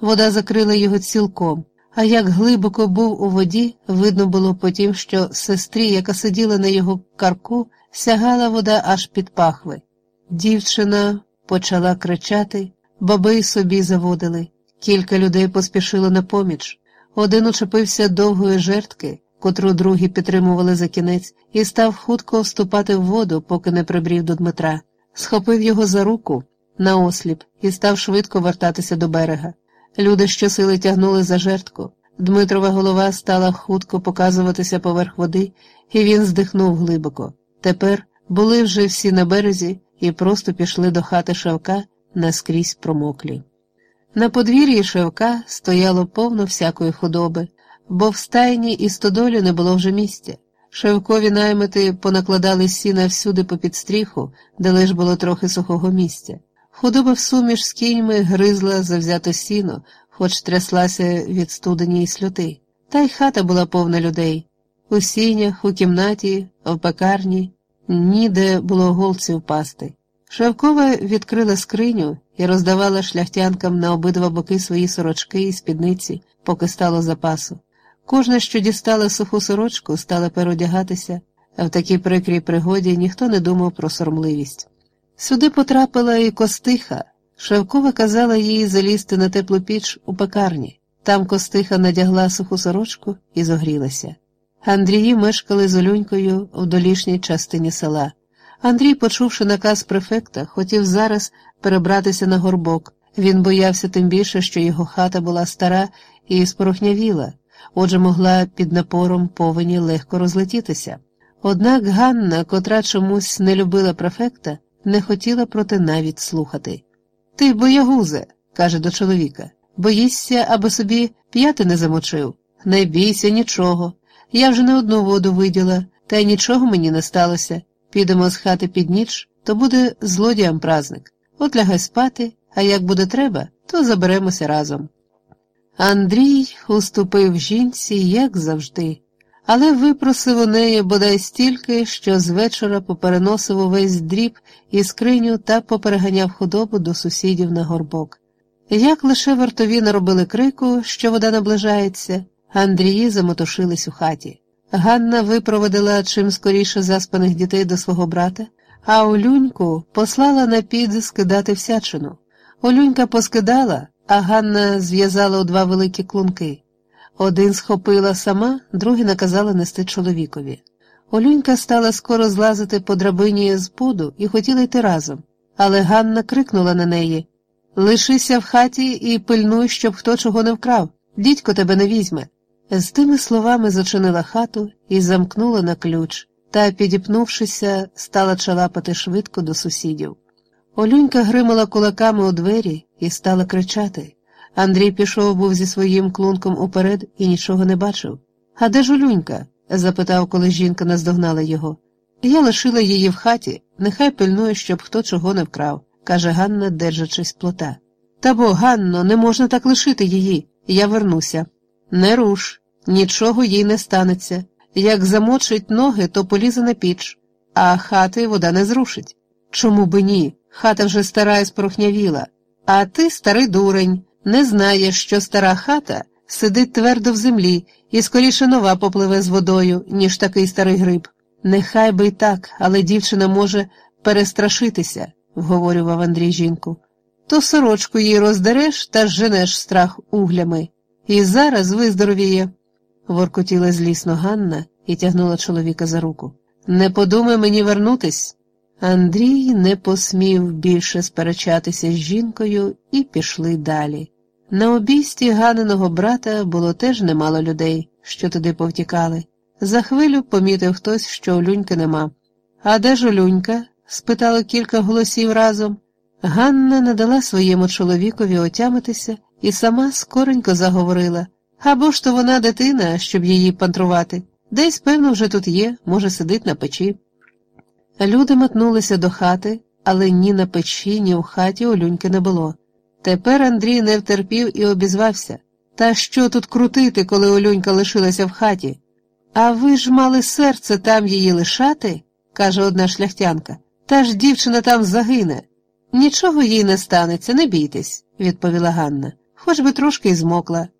вода закрила його цілком, а як глибоко був у воді, видно було потім, що сестрі, яка сиділа на його карку, сягала вода аж під пахви. Дівчина почала кричати, баби собі заводили. Кілька людей поспішило на поміч. Один учепився довгої жертки, котру другі підтримували за кінець, і став хутко вступати в воду, поки не прибрів до Дмитра, схопив його за руку на осліп і став швидко вертатися до берега. Люди щосили тягнули за жертку. Дмитрова голова стала хутко показуватися поверх води, і він здихнув глибоко. Тепер були вже всі на березі і просто пішли до хати Шевка наскрізь промоклі. На подвір'ї Шевка стояло повно всякої худоби, бо в стайні і стодолі не було вже місця. Шевкові наймити понакладали сіна всюди по підстріху, де лиш було трохи сухого місця. Худоба в суміш з кіньми гризла завзято сіно, хоч тряслася від студені й сльоти. Та й хата була повна людей. У сінях, у кімнаті, в пекарні, ніде було голці впасти. Шевкова відкрила скриню і роздавала шляхтянкам на обидва боки свої сорочки і спідниці, поки стало запасу. Кожна, що дістала суху сорочку, стала переодягатися, а в такій прикрій пригоді ніхто не думав про соромливість. Сюди потрапила і костиха. Шевкова казала їй залізти на теплу піч у пекарні. Там костиха надягла суху сорочку і зогрілася. Андрії мешкали з Олюнькою в долішній частині села. Андрій, почувши наказ префекта, хотів зараз перебратися на горбок. Він боявся тим більше, що його хата була стара і спорохнявіла, отже, могла під напором повені легко розлетітися. Однак Ганна, котра чомусь не любила префекта, не хотіла проте навіть слухати. Ти, боягузе, каже до чоловіка, боїшся, аби собі п'яти не замочив. Не бійся нічого. Я вже не одну воду виділа, та й нічого мені не сталося. Підемо з хати під ніч, то буде злодіям праздник. От лягай спати, а як буде треба, то заберемося разом. Андрій уступив жінці, як завжди, але випросив у неї бодай стільки, що з вечора попереносив увесь дріб і скриню та попереганяв худобу до сусідів на горбок. Як лише вартові наробили крику, що вода наближається, Андрії замотошились у хаті. Ганна випроводила чим скоріше заспаних дітей до свого брата, а Олюньку послала на під скидати всячину. Олюнька поскидала, а Ганна зв'язала у два великі клунки. Один схопила сама, другий наказала нести чоловікові. Олюнька стала скоро злазити по драбині з поду і хотіла йти разом, але Ганна крикнула на неї Лишися в хаті і пильнуй, щоб хто чого не вкрав. Дідько тебе не візьме. З тими словами зачинила хату і замкнула на ключ, та, підіпнувшися, стала чалапати швидко до сусідів. Олюнька гримала кулаками у двері і стала кричати. Андрій пішов був зі своїм клунком уперед і нічого не бачив. А де ж Олюнька? запитав, коли жінка наздогнала його. Я лишила її в хаті, нехай пильнує, щоб хто чого не вкрав, каже Ганна, держачись плота. Та бо, Ганно, не можна так лишити її. Я вернуся. Не руш, нічого їй не станеться. Як замочить ноги, то полізе на піч, а хати вода не зрушить. Чому би ні? Хата вже стара і спорохнявіла, а ти, старий дурень, не знаєш, що стара хата сидить твердо в землі і скоріше нова попливе з водою, ніж такий старий гриб. Нехай би й так, але дівчина може перестрашитися, вговорював Андрій жінку. То сорочку їй роздереш та женеш страх углями. І зараз виздоровіє, воркотіла злісно Ганна і тягнула чоловіка за руку. Не подумай мені вернутись. Андрій не посмів більше сперечатися з жінкою і пішли далі. На обійсті Ганиного брата було теж немало людей, що туди повтікали. За хвилю помітив хтось, що Олюньки нема. А де ж Олюнька? спитало кілька голосів разом. Ганна надала своєму чоловікові отямитися і сама скоренько заговорила або ж то вона дитина, щоб її пантрувати. Десь, певно, вже тут є, може, сидить на печі. Люди метнулися до хати, але ні на печі, ні в хаті Олюньки не було. Тепер Андрій не втерпів і обізвався. Та що тут крутити, коли Олюнька лишилася в хаті? А ви ж мали серце там її лишати, каже одна шляхтянка. Та ж дівчина там загине. Нічого їй не станеться, не бійтесь, відповіла Ганна. хоч би трошки й змокла.